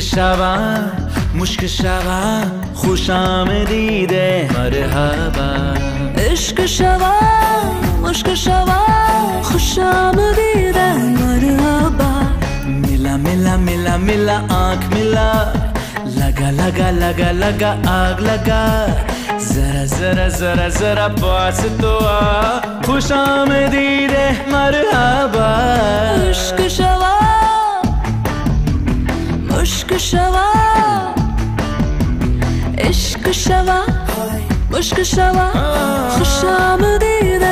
शवा मुश्क शवा खुश आमदीद मरहबा। इश्क शवा मुश्क शवा खुश आमदीद मरहबा। मिला मिला मिला मिला, आँख मिला। लगा लगा लगा लगा, आग लगा। जरा जरा जरा जरा पास तो आ। खुश इश्क शवा मुश्क शवा खुश आमदीद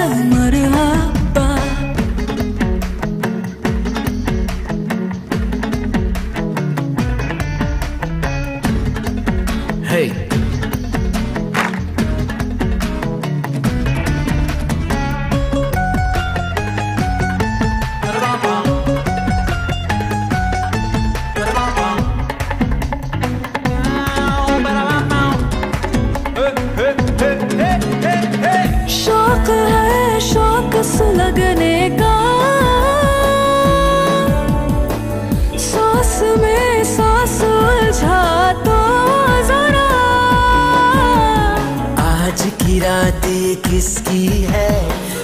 है शौक सुलगने का। सांस में सांस उलझा तो जरा। आज की रात ये किसकी है?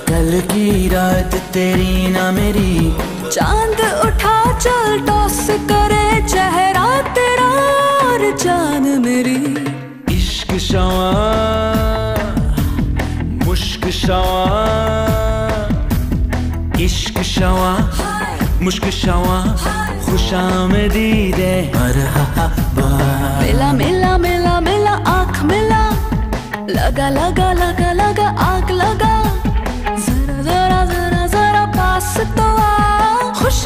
कल की रात तेरी ना मेरी। चाँद उठा चल टॉस करे चेहरा तेरा और जान मेरी। इश्क शवा शवा इश्क शवा मुश्क शवा खुश आमदीद मरहबा मिला मिला मिला मिला आँख मिला लगा लगा लगा लगा आग लगा जरा जरा जरा जरा पास तो आ खुश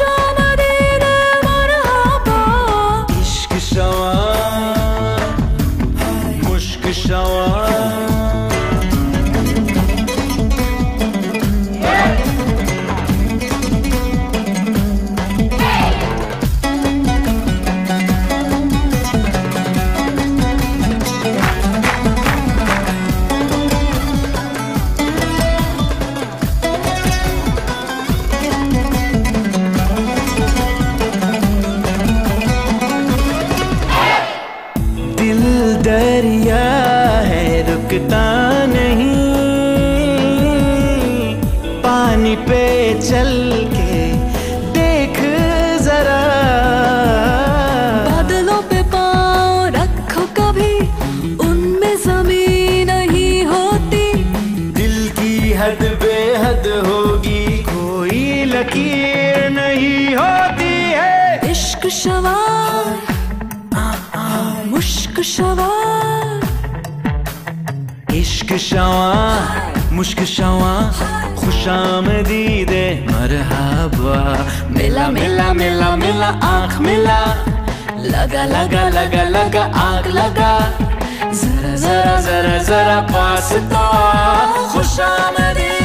रुकता नहीं। पानी पे चल के देख जरा। बादलों पे पाँव रखो कभी उनमें ज़मीन नहीं होती। दिल की हद बेहद होगी कोई लकीर नहीं होती है। इश्क शवार मुश्क शवार। इश्क शवा, मुश्क शवा खुशामदीद मरहबा। मिला मिला मिला मिला, आँख मिला। लगा लगा लगा लगा, आग लगा। जरा जरा जरा जरा पास तो आ। खुशामदीद